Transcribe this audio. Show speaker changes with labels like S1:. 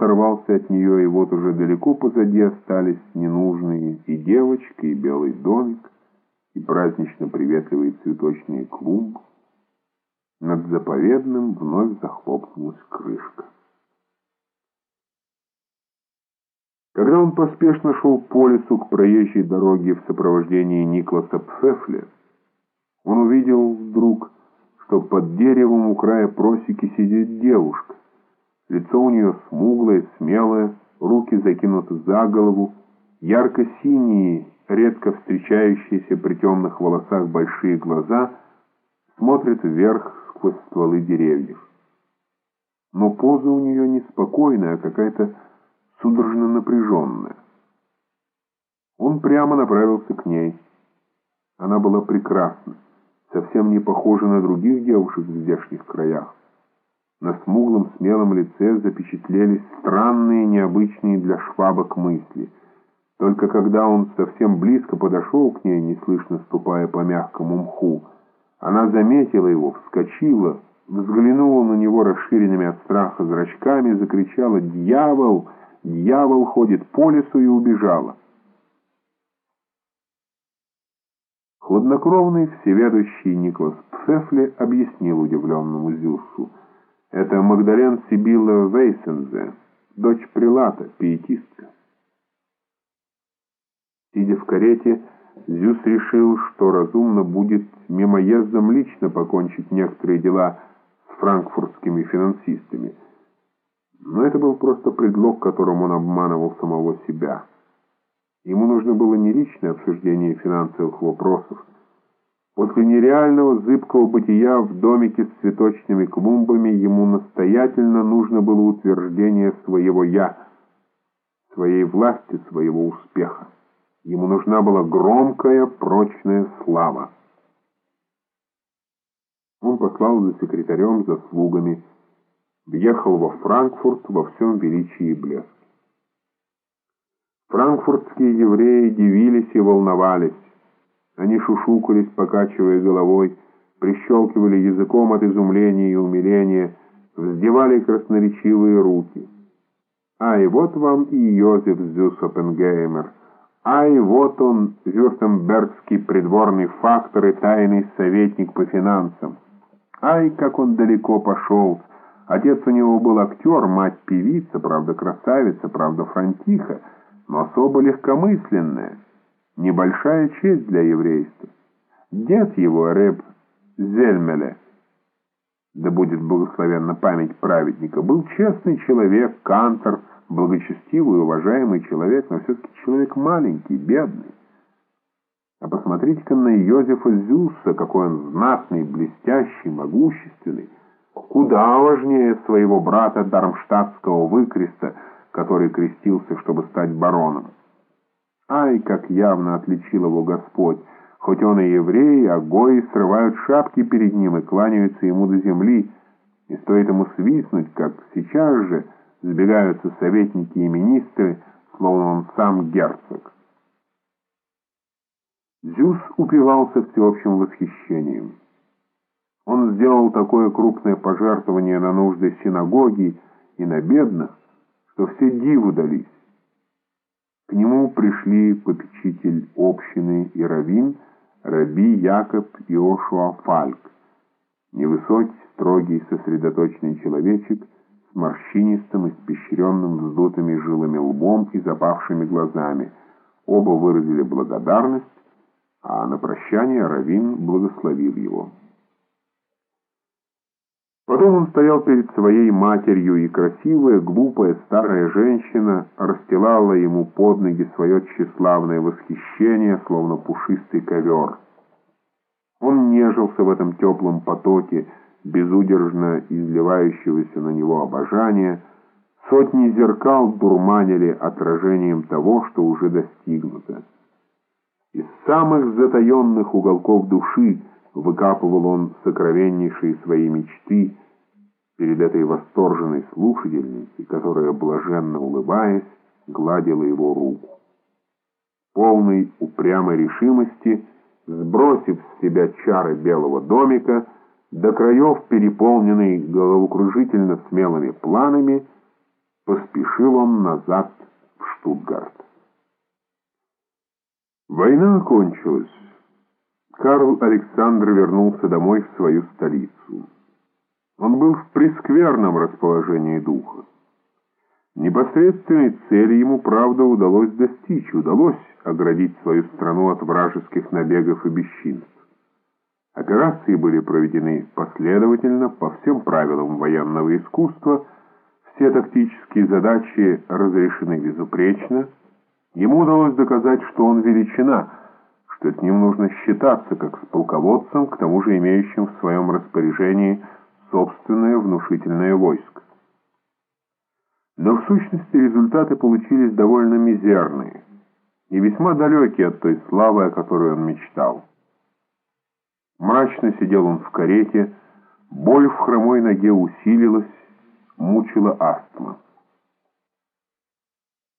S1: оторвался от нее, и вот уже далеко позади остались ненужные и девочка, и белый домик, и празднично приветливые цветочные клумбы. Над заповедным вновь захлопнулась крышка. Когда он поспешно шел по лесу к проезжей дороге в сопровождении Никласа Пфефля, он увидел вдруг, что под деревом у края просеки сидит девушка. Лицо у нее смуглое, смелое, руки закинуты за голову, ярко-синие, редко встречающиеся при темных волосах большие глаза смотрят вверх сквозь стволы деревьев. Но поза у нее неспокойная, а какая-то судорожно напряженная. Он прямо направился к ней. Она была прекрасна, совсем не похожа на других девушек в здешних краях. На смуглом смелом лице запечатлелись странные, необычные для швабок мысли. Только когда он совсем близко подошел к ней, неслышно ступая по мягкому мху, она заметила его, вскочила, взглянула на него расширенными от страха зрачками, закричала «Дьявол! Дьявол ходит по лесу!» и убежала. Хладнокровный, всеведущий Николас Пфефле объяснил удивленному Зюссу — это Магдален Сибилла Вейсензе, дочь прилата, пиетистка. Сидя в карете, Зюс решил, что разумно будет мимоездом лично покончить некоторые дела с франкфуртскими финансистами. Но это был просто предлог, которым он обманывал самого себя. Ему нужно было не личное обсуждение финансовых вопросов, После нереального зыбкого бытия в домике с цветочными клумбами ему настоятельно нужно было утверждение своего «я», своей власти, своего успеха. Ему нужна была громкая, прочная слава. Он послал за секретарем, за слугами, въехал во Франкфурт во всем величии и блеске. Франкфуртские евреи дивились и волновались. Они шушукались, покачивая головой, прищелкивали языком от изумления и умиления, вздевали красноречивые руки. Ай, вот вам и Йозеф Зюсопенгеймер. Ай, вот он, вюртембергский придворный фактор и тайный советник по финансам. Ай, как он далеко пошел. Отец у него был актер, мать певица, правда красавица, правда франтиха, но особо легкомысленная. Небольшая честь для еврейства. Дед его, Рэб Зельмеле, да будет благословенна память праведника, был честный человек, кантор, благочестивый уважаемый человек, но все-таки человек маленький, бедный. А посмотрите-ка на Йозефа Зюса, какой он знатный, блестящий, могущественный. Куда важнее своего брата Дармштадтского выкреста, который крестился, чтобы стать бароном. Ай, как явно отличил его Господь! Хоть он и еврей, а гои срывают шапки перед ним и кланяются ему до земли. И стоит ему свистнуть, как сейчас же сбегаются советники и министры, словно он сам герцог. Зюс упивался всеобщим восхищением. Он сделал такое крупное пожертвование на нужды синагоги и на бедных, что все диву дались. К нему пришли попечитель общины и раввин Раби Якоб Иошуа Фальк, невысокий, строгий, сосредоточенный человечек с морщинистым, испещренным вздутыми жилами лбом и запавшими глазами. Оба выразили благодарность, а на прощание Равин благословил его. Потом он стоял перед своей матерью, и красивая, глупая старая женщина расстилала ему под ноги свое тщеславное восхищение, словно пушистый ковер. Он нежился в этом теплом потоке, безудержно изливающегося на него обожания. Сотни зеркал дурманили отражением того, что уже достигнуто. Из самых затаенных уголков души выкапывал он сокровеннейшие свои мечты перед этой восторженной слушательницей, которая, блаженно улыбаясь, гладила его руку. Полный упрямой решимости, сбросив с себя чары белого домика, до краев переполненный головокружительно смелыми планами, поспешил он назад в Штутгарт. Война окончилась. Карл Александр вернулся домой в свою столицу. Он был в прескверном расположении духа. Непосредственной цели ему, правда, удалось достичь, удалось оградить свою страну от вражеских набегов и бесчинств. Операции были проведены последовательно, по всем правилам военного искусства, все тактические задачи разрешены безупречно. Ему удалось доказать, что он величина, что с ним нужно считаться как с полководцем, к тому же имеющим в своем распоряжении собственное внушительное войско. Но в сущности результаты получились довольно мизерные и весьма далекие от той славы, о которой он мечтал. Мрачно сидел он в карете, боль в хромой ноге усилилась, мучила астма.